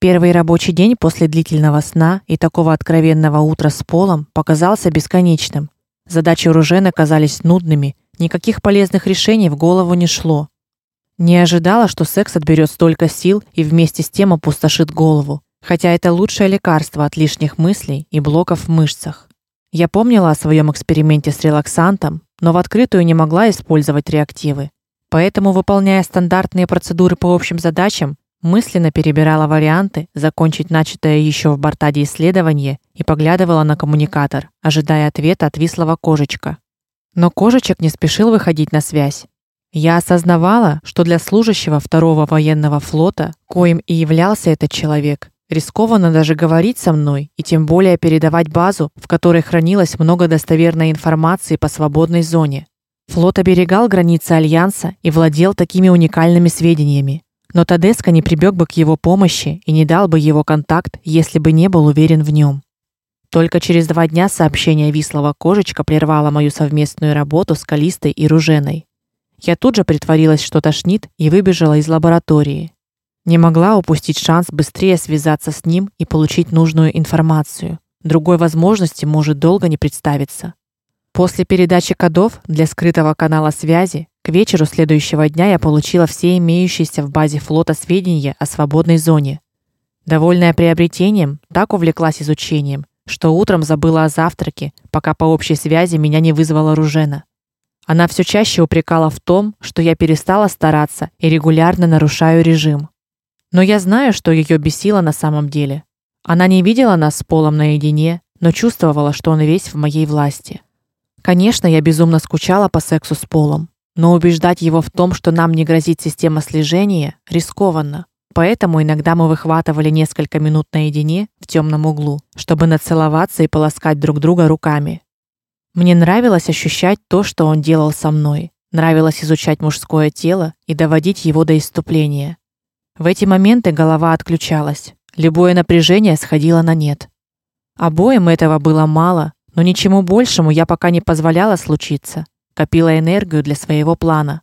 Первый рабочий день после длительного сна и такого откровенного утра с полом показался бесконечным. Задачи Ружены казались нудными, никаких полезных решений в голову не шло. Не ожидала, что секс отберет столько сил и вместе с тем опустошит голову, хотя это лучшее лекарство от лишних мыслей и блоков в мышцах. Я помнила о своем эксперименте с релаксантом, но в открытую не могла использовать реактивы. Поэтому, выполняя стандартные процедуры по общим задачам, мысленно перебирала варианты закончить начатое еще в Бартаде исследование и поглядывала на коммуникатор, ожидая ответа от вислого кожечка. Но кожечек не спешил выходить на связь. Я осознавала, что для служащего второго военного флота, коим и являлся этот человек, рискованно даже говорить со мной и тем более передавать базу, в которой хранилось много достоверной информации по свободной зоне. Флот оберегал границы альянса и владел такими уникальными сведениями. Но Тадеско не прибег бы к его помощи и не дал бы его контакт, если бы не был уверен в нем. Только через два дня сообщение Вислого Кожечка прервало мою совместную работу с Калистой и Руженой. Я тут же притворилась, что тошнит, и выбежала из лаборатории. Не могла упустить шанс быстрее связаться с ним и получить нужную информацию. Другой возможности может долго не представиться. После передачи кодов для скрытого канала связи к вечеру следующего дня я получила все имеющиеся в базе флота сведения о свободной зоне. Довольная приобретением, так увлеклась изучением, что утром забыла о завтраке, пока по общей связи меня не вызвала Ружена. Она все чаще упрекала в том, что я перестала стараться и регулярно нарушаю режим. Но я знаю, что ее бесило на самом деле. Она не видела нас с Полом наедине, но чувствовала, что он весь в моей власти. Конечно, я безумно скучала по сексу с Полом, но убеждать его в том, что нам не грозит система слежения, рискованно. Поэтому иногда мы выхватывали несколько минут наедине в темном углу, чтобы нацеловаться и полоскать друг друга руками. Мне нравилось ощущать то, что он делал со мной. Нравилось изучать мужское тело и доводить его до исступления. В эти моменты голова отключалась. Любое напряжение сходило на нет. Обоим этого было мало, но ничему большему я пока не позволяла случиться. Копила энергию для своего плана.